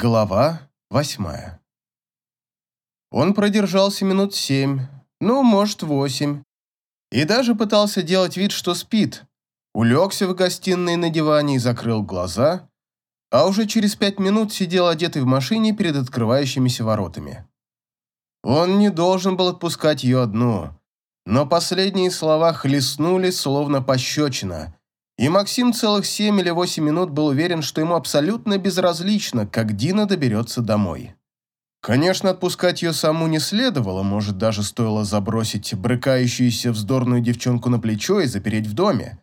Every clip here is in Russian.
Глава восьмая. Он продержался минут семь, ну, может, восемь, и даже пытался делать вид, что спит. Улегся в гостиной на диване и закрыл глаза, а уже через пять минут сидел одетый в машине перед открывающимися воротами. Он не должен был отпускать ее одну, но последние слова хлестнули, словно пощечина, и Максим целых семь или восемь минут был уверен, что ему абсолютно безразлично, как Дина доберется домой. Конечно, отпускать ее саму не следовало, может, даже стоило забросить брыкающуюся вздорную девчонку на плечо и запереть в доме.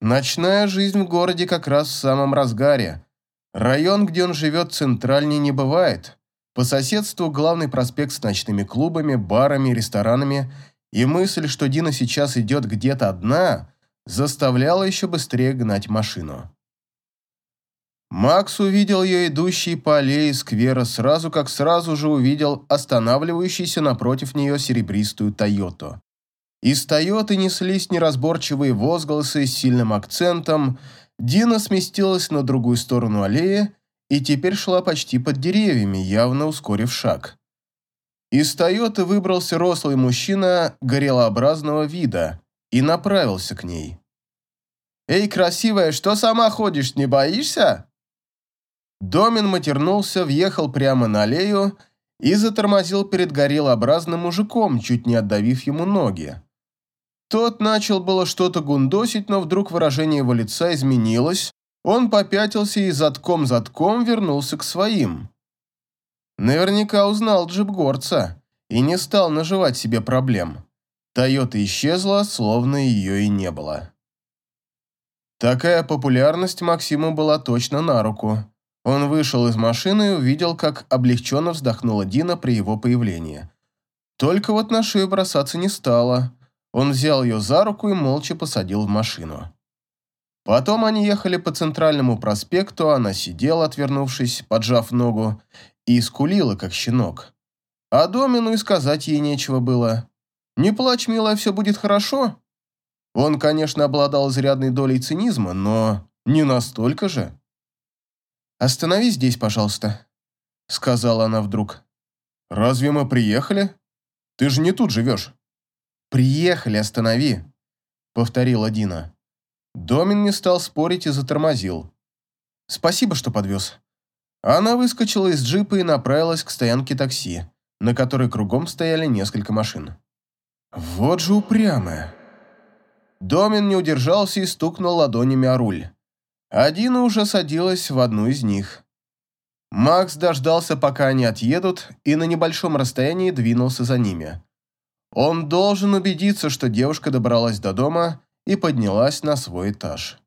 Ночная жизнь в городе как раз в самом разгаре. Район, где он живет, центральнее не бывает. По соседству главный проспект с ночными клубами, барами, ресторанами, и мысль, что Дина сейчас идет где-то одна – заставляло еще быстрее гнать машину. Макс увидел ее идущей по аллее сквера сразу, как сразу же увидел останавливающуюся напротив нее серебристую «Тойоту». Из «Тойоты» неслись неразборчивые возгласы с сильным акцентом, Дина сместилась на другую сторону аллеи и теперь шла почти под деревьями, явно ускорив шаг. Из «Тойоты» выбрался рослый мужчина горелообразного вида и направился к ней. «Эй, красивая, что сама ходишь, не боишься?» Домин матернулся, въехал прямо на аллею и затормозил перед гориллообразным мужиком, чуть не отдавив ему ноги. Тот начал было что-то гундосить, но вдруг выражение его лица изменилось, он попятился и затком-затком вернулся к своим. Наверняка узнал джип-горца и не стал наживать себе проблем. Тойота исчезла, словно ее и не было. Такая популярность Максиму была точно на руку. Он вышел из машины и увидел, как облегченно вздохнула Дина при его появлении. Только вот на шею бросаться не стало. Он взял ее за руку и молча посадил в машину. Потом они ехали по центральному проспекту, она сидела, отвернувшись, поджав ногу, и скулила, как щенок. А Домину и сказать ей нечего было. «Не плачь, милая, все будет хорошо». Он, конечно, обладал изрядной долей цинизма, но не настолько же. «Остановись здесь, пожалуйста», — сказала она вдруг. «Разве мы приехали? Ты же не тут живешь». «Приехали, останови», — повторила Дина. Домин не стал спорить и затормозил. «Спасибо, что подвез». Она выскочила из джипа и направилась к стоянке такси, на которой кругом стояли несколько машин. Вот же упрямая. Домин не удержался и стукнул ладонями о руль. Адина уже садилась в одну из них. Макс дождался, пока они отъедут, и на небольшом расстоянии двинулся за ними. Он должен убедиться, что девушка добралась до дома и поднялась на свой этаж.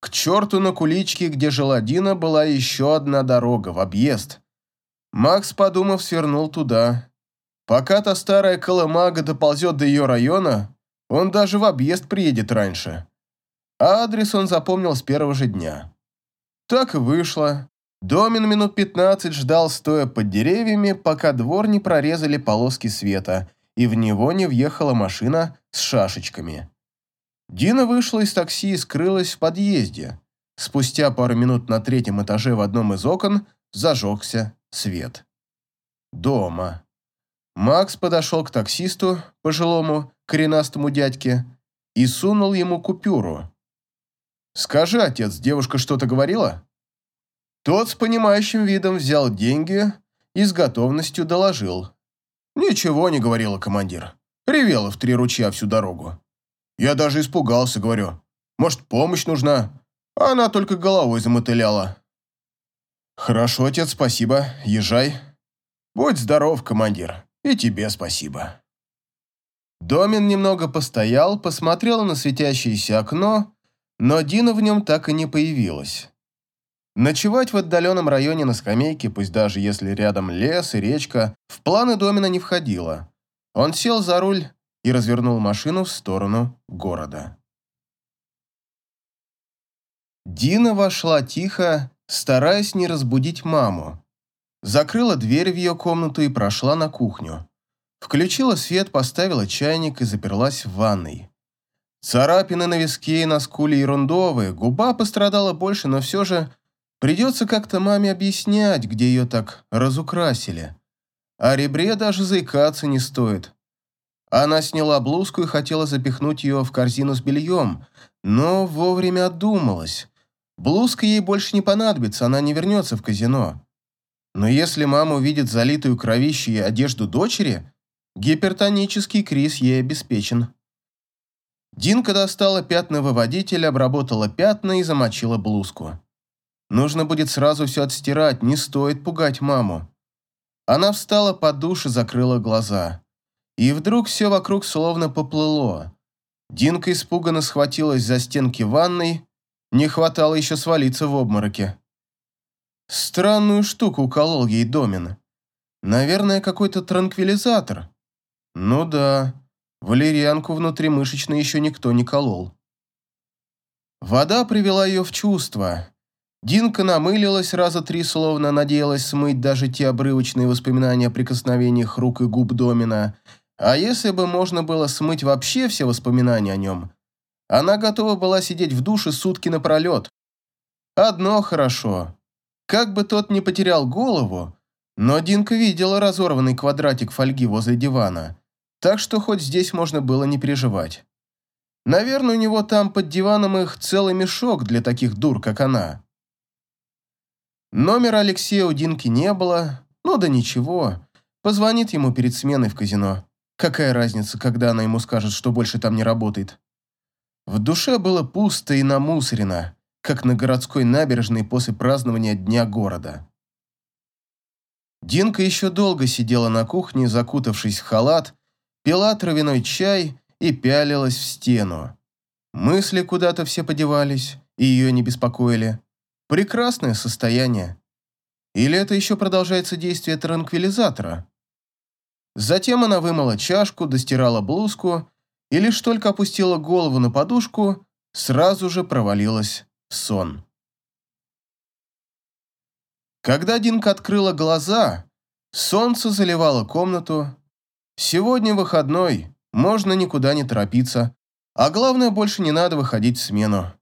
К черту на куличке, где жила Дина, была еще одна дорога, в объезд. Макс, подумав, свернул туда Пока та старая колымага доползет до ее района, он даже в объезд приедет раньше. А адрес он запомнил с первого же дня. Так и вышло. Домин минут 15 ждал, стоя под деревьями, пока двор не прорезали полоски света, и в него не въехала машина с шашечками. Дина вышла из такси и скрылась в подъезде. Спустя пару минут на третьем этаже в одном из окон зажегся свет. Дома. Макс подошел к таксисту, пожилому, коренастому дядьке, и сунул ему купюру. «Скажи, отец, девушка что-то говорила?» Тот с понимающим видом взял деньги и с готовностью доложил. «Ничего не говорила командир. Ревела в три ручья всю дорогу. Я даже испугался, говорю. Может, помощь нужна?» Она только головой замотыляла. «Хорошо, отец, спасибо. Езжай. Будь здоров, командир». И тебе спасибо». Домин немного постоял, посмотрел на светящееся окно, но Дина в нем так и не появилась. Ночевать в отдаленном районе на скамейке, пусть даже если рядом лес и речка, в планы Домина не входило. Он сел за руль и развернул машину в сторону города. Дина вошла тихо, стараясь не разбудить маму, Закрыла дверь в ее комнату и прошла на кухню. Включила свет, поставила чайник и заперлась в ванной. Царапины на виске и на скуле ерундовые, губа пострадала больше, но все же Придется как-то маме объяснять, где ее так разукрасили. О ребре даже заикаться не стоит. Она сняла блузку и хотела запихнуть ее в корзину с бельем, но вовремя отдумалась. Блузка ей больше не понадобится, она не вернется в казино. Но если мама увидит залитую кровищей одежду дочери, гипертонический криз ей обеспечен. Динка достала пятновыводитель, обработала пятна и замочила блузку. Нужно будет сразу все отстирать, не стоит пугать маму. Она встала под душ и закрыла глаза. И вдруг все вокруг словно поплыло. Динка испуганно схватилась за стенки ванной, не хватало еще свалиться в обмороке. Странную штуку уколол ей Домин. Наверное, какой-то транквилизатор. Ну да, валерьянку внутримышечно еще никто не колол. Вода привела ее в чувство. Динка намылилась раза три, словно надеялась смыть даже те обрывочные воспоминания о прикосновениях рук и губ Домина. А если бы можно было смыть вообще все воспоминания о нем, она готова была сидеть в душе сутки напролет. Одно хорошо. Как бы тот не потерял голову, но Динка видела разорванный квадратик фольги возле дивана, так что хоть здесь можно было не переживать. Наверное, у него там под диваном их целый мешок для таких дур, как она. Номера Алексея у Динки не было, ну да ничего. Позвонит ему перед сменой в казино. Какая разница, когда она ему скажет, что больше там не работает. В душе было пусто и намусорено, как на городской набережной после празднования Дня города. Динка еще долго сидела на кухне, закутавшись в халат, пила травяной чай и пялилась в стену. Мысли куда-то все подевались, и ее не беспокоили. Прекрасное состояние. Или это еще продолжается действие транквилизатора? Затем она вымыла чашку, достирала блузку и лишь только опустила голову на подушку, сразу же провалилась сон. Когда Динка открыла глаза, солнце заливало комнату. Сегодня выходной, можно никуда не торопиться, а главное, больше не надо выходить в смену.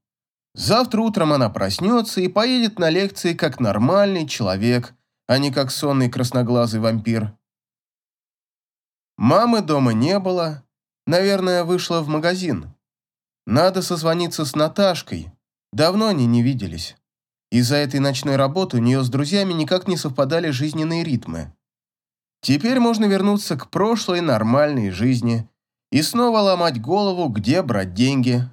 Завтра утром она проснется и поедет на лекции как нормальный человек, а не как сонный красноглазый вампир. Мамы дома не было, наверное, вышла в магазин. Надо созвониться с Наташкой, давно они не виделись. Из-за этой ночной работы у нее с друзьями никак не совпадали жизненные ритмы. Теперь можно вернуться к прошлой нормальной жизни и снова ломать голову, где брать деньги,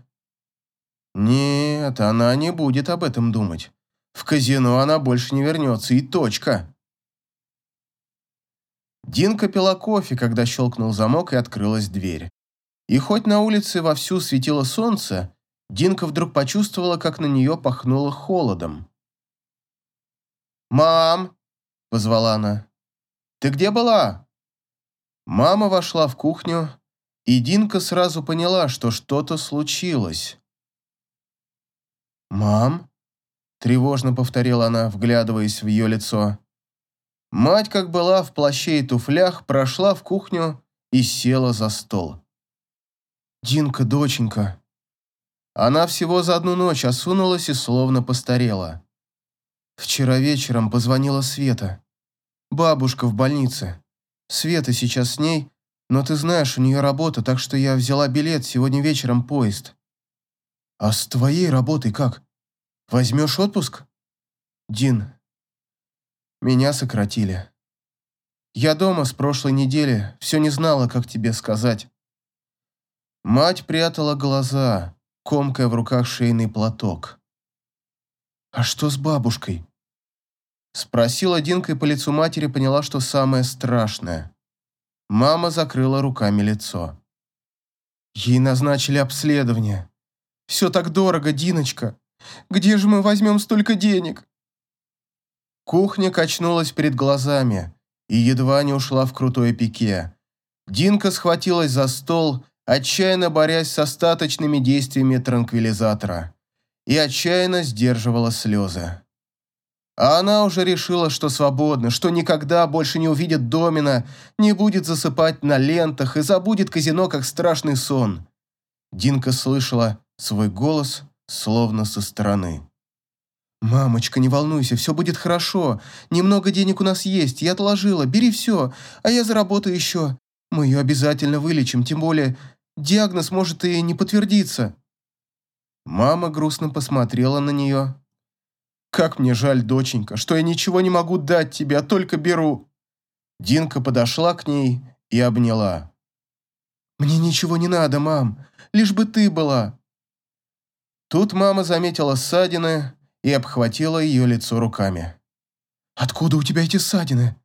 нет, она не будет об этом думать. В казино она больше не вернется, и точка. Динка пила кофе, когда щелкнул замок и открылась дверь. И хоть на улице вовсю светило солнце, Динка вдруг почувствовала, как на нее пахнуло холодом. «Мам!» – позвала она. «Ты где была?» Мама вошла в кухню, и Динка сразу поняла, что что-то случилось. «Мам?» – тревожно повторила она, вглядываясь в ее лицо. Мать, как была в плаще и туфлях, прошла в кухню и села за стол. «Динка, доченька». Она всего за одну ночь осунулась и словно постарела. Вчера вечером позвонила Света. Бабушка в больнице. Света сейчас с ней, но ты знаешь, у нее работа, так что я взяла билет, сегодня вечером поезд. А с твоей работой как? Возьмешь отпуск? Дин, меня сократили. Я дома с прошлой недели, все не знала, как тебе сказать. Мать прятала глаза, комкая в руках шейный платок. «А что с бабушкой?» Спросила Динка и по лицу матери поняла, что самое страшное. Мама закрыла руками лицо. Ей назначили обследование. Все так дорого, Диночка. Где же мы возьмем столько денег?» Кухня качнулась перед глазами и едва не ушла в крутое пике. Динка схватилась за стол, отчаянно борясь с остаточными действиями транквилизатора, и отчаянно сдерживала слезы. А она уже решила, что свободна, что никогда больше не увидит Домина, не будет засыпать на лентах и забудет казино, как страшный сон. Динка слышала свой голос, словно со стороны. «Мамочка, не волнуйся, все будет хорошо. Немного денег у нас есть, я отложила, бери все, а я заработаю еще. Мы ее обязательно вылечим, тем более диагноз может и не подтвердиться». Мама грустно посмотрела на нее. «Как мне жаль, доченька, что я ничего не могу дать тебе, а только беру». Динка подошла к ней и обняла. «Мне ничего не надо, мам, лишь бы ты была». Тут мама заметила ссадины и обхватила ее лицо руками. «Откуда у тебя эти ссадины?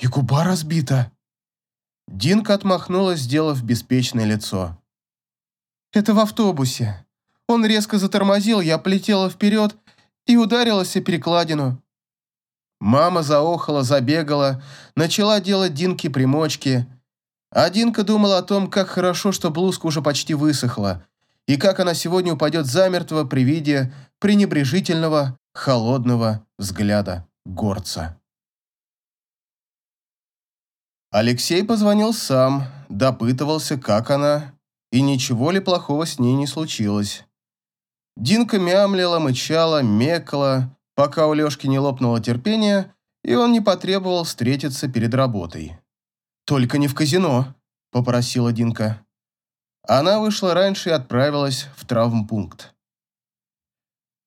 И губа разбита». Динка отмахнулась, сделав беспечное лицо. «Это в автобусе. Он резко затормозил, я полетела вперед и ударилась о перекладину». Мама заохала, забегала, начала делать Динке примочки. А Динка думала о том, как хорошо, что блузка уже почти высохла, и как она сегодня упадет замертво при виде пренебрежительного, холодного взгляда горца. Алексей позвонил сам, допытывался, как она, и ничего ли плохого с ней не случилось. Динка мямлила, мычала, мекала, пока у Лешки не лопнуло терпение, и он не потребовал встретиться перед работой. «Только не в казино», — попросила Динка. Она вышла раньше и отправилась в травмпункт.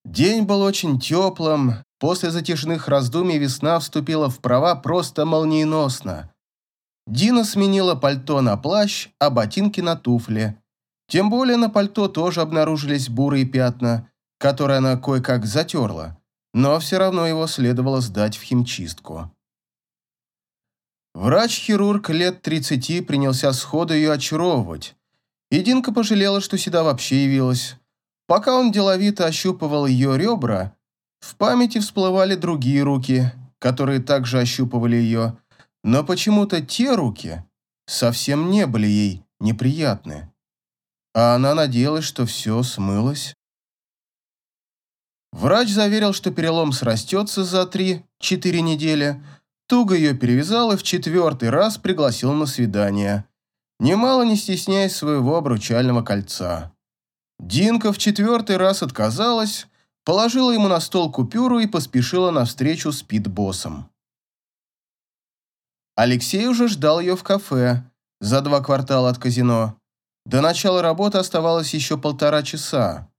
День был очень теплым, после затяжных раздумий весна вступила в права просто молниеносно. Дина сменила пальто на плащ, а ботинки на туфли. Тем более на пальто тоже обнаружились бурые пятна, которые она кое-как затерла, но все равно его следовало сдать в химчистку. Врач-хирург лет 30 принялся сходу ее очаровывать, и Динка пожалела, что сюда вообще явилась. Пока он деловито ощупывал ее ребра, в памяти всплывали другие руки, которые также ощупывали ее, но почему-то те руки совсем не были ей неприятны. А она надеялась, что все смылось. Врач заверил, что перелом срастется за 3-4 недели, туго ее перевязал и в четвертый раз пригласил на свидание, немало не стесняясь своего обручального кольца. Динка в четвертый раз отказалась, положила ему на стол купюру и поспешила навстречу с Пит-боссом. Алексей уже ждал ее в кафе, за два квартала от казино. До начала работы оставалось еще полтора часа.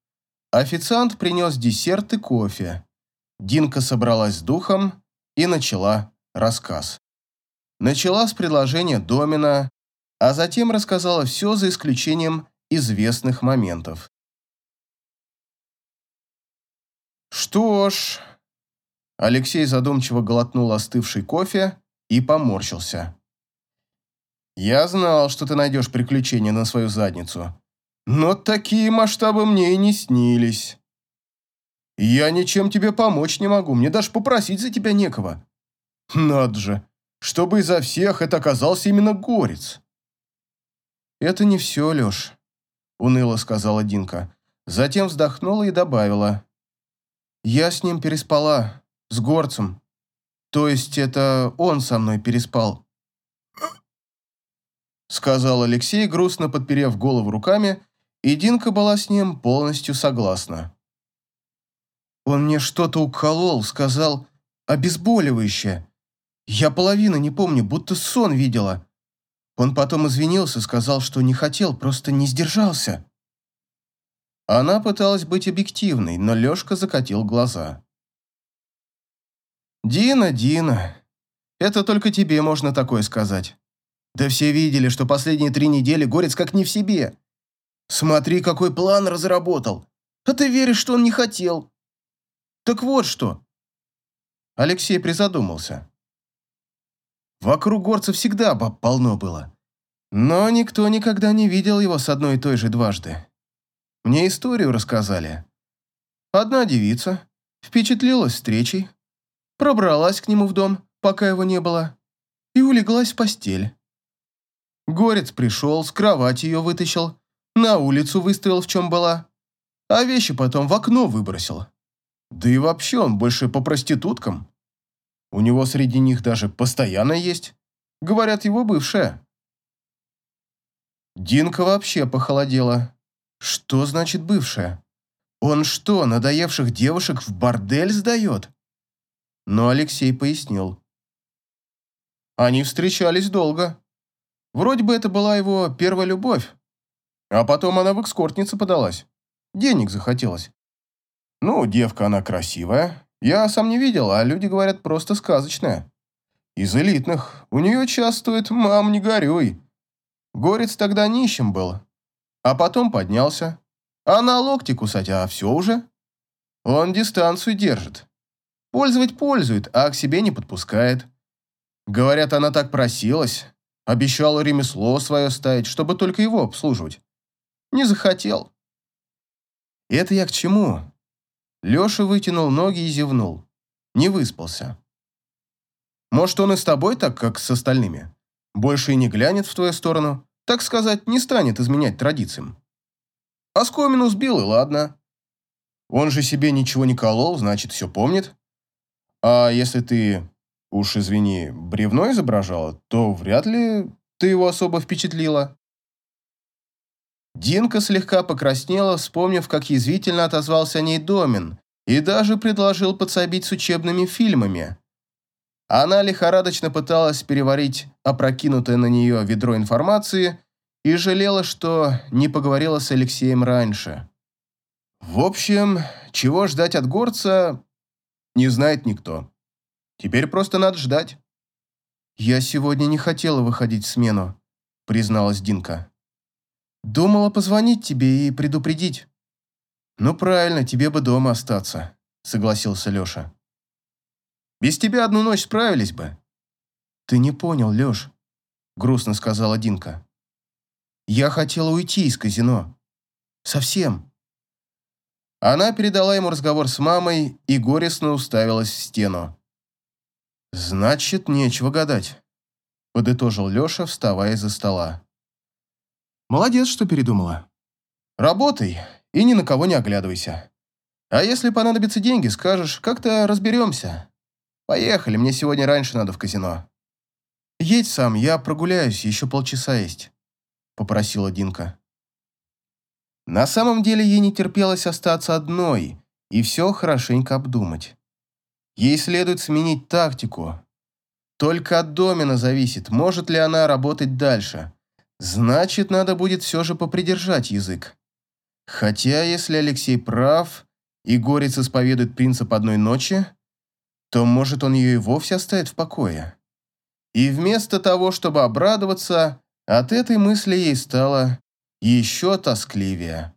Официант принес десерт и кофе. Динка собралась с духом и начала рассказ. Начала с предложения Домина, а затем рассказала все за исключением известных моментов. «Что ж...» Алексей задумчиво глотнул остывший кофе и поморщился. «Я знал, что ты найдешь приключения на свою задницу. Но такие масштабы мне и не снились. Я ничем тебе помочь не могу, мне даже попросить за тебя некого. Надо же, чтобы изо всех это оказался именно горец». «Это не все, Леш», — уныло сказала Динка. Затем вздохнула и добавила. «Я с ним переспала, с горцем. То есть это он со мной переспал. Сказал Алексей, грустно подперев голову руками, и Динка была с ним полностью согласна. Он мне что-то уколол, сказал обезболивающее. Я половину не помню, будто сон видела. Он потом извинился, сказал, что не хотел, просто не сдержался. Она пыталась быть объективной, но Лёшка закатил глаза. «Дина, Дина, это только тебе можно такое сказать. Да все видели, что последние три недели Горец как не в себе. Смотри, какой план разработал. А ты веришь, что он не хотел. Так вот что». Алексей призадумался. Вокруг Горца всегда баб полно было. Но никто никогда не видел его с одной и той же дважды. Мне историю рассказали. Одна девица впечатлилась встречей, пробралась к нему в дом, пока его не было, и улеглась в постель. Горец пришел, с кровати ее вытащил, на улицу выставил, в чем была, а вещи потом в окно выбросил. Да и вообще он больше по проституткам. У него среди них даже постоянно есть. Говорят, его бывшая. Динка вообще похолодела. Что значит бывшая? Он что, надоевших девушек в бордель сдает? Но Алексей пояснил. Они встречались долго. Вроде бы это была его первая любовь. А потом она в экскортнице подалась. Денег захотелось. Ну, девка она красивая. Я сам не видел, а люди говорят, просто сказочная. Из элитных. У нее час стоит «мам, не горюй». Горец тогда нищим был. А потом поднялся. А на локти кусать, а все уже. Он дистанцию держит. Пользовать пользует, а к себе не подпускает. Говорят, она так просилась. Обещала ремесло свое ставить, чтобы только его обслуживать. Не захотел. Это я к чему? Леша вытянул ноги и зевнул. Не выспался. Может, он и с тобой так, как с остальными? Больше и не глянет в твою сторону, так сказать, не станет изменять традициям. Оскомину сбил, и ладно. Он же себе ничего не колол, значит, все помнит. А если ты, уж извини, бревно изображала, то вряд ли ты его особо впечатлила. Динка слегка покраснела, вспомнив, как язвительно отозвался о ней Домин, и даже предложил подсобить с учебными фильмами. Она лихорадочно пыталась переварить опрокинутое на нее ведро информации и жалела, что не поговорила с Алексеем раньше. В общем, чего ждать от горца, не знает никто. Теперь просто надо ждать. «Я сегодня не хотела выходить в смену», — призналась Динка. «Думала позвонить тебе и предупредить». «Ну правильно, тебе бы дома остаться», — согласился Леша. Без тебя одну ночь справились бы». «Ты не понял, Леш», — грустно сказала Динка. «Я хотела уйти из казино. Совсем». Она передала ему разговор с мамой и горестно уставилась в стену. «Значит, нечего гадать», — подытожил Леша, вставая из-за стола. «Молодец, что передумала. Работай и ни на кого не оглядывайся. А если понадобятся деньги, скажешь, как-то разберемся. Поехали, мне сегодня раньше надо в казино. Едь сам, я прогуляюсь, еще полчаса есть, попросила Динка. На самом деле ей не терпелось остаться одной и все хорошенько обдумать. Ей следует сменить тактику. Только от Домина зависит, может ли она работать дальше. Значит, надо будет все же попридержать язык. Хотя, если Алексей прав, и Горец исповедует принцип одной ночи, то, может, он ее и вовсе оставит в покое. И вместо того, чтобы обрадоваться, от этой мысли ей стало еще тоскливее.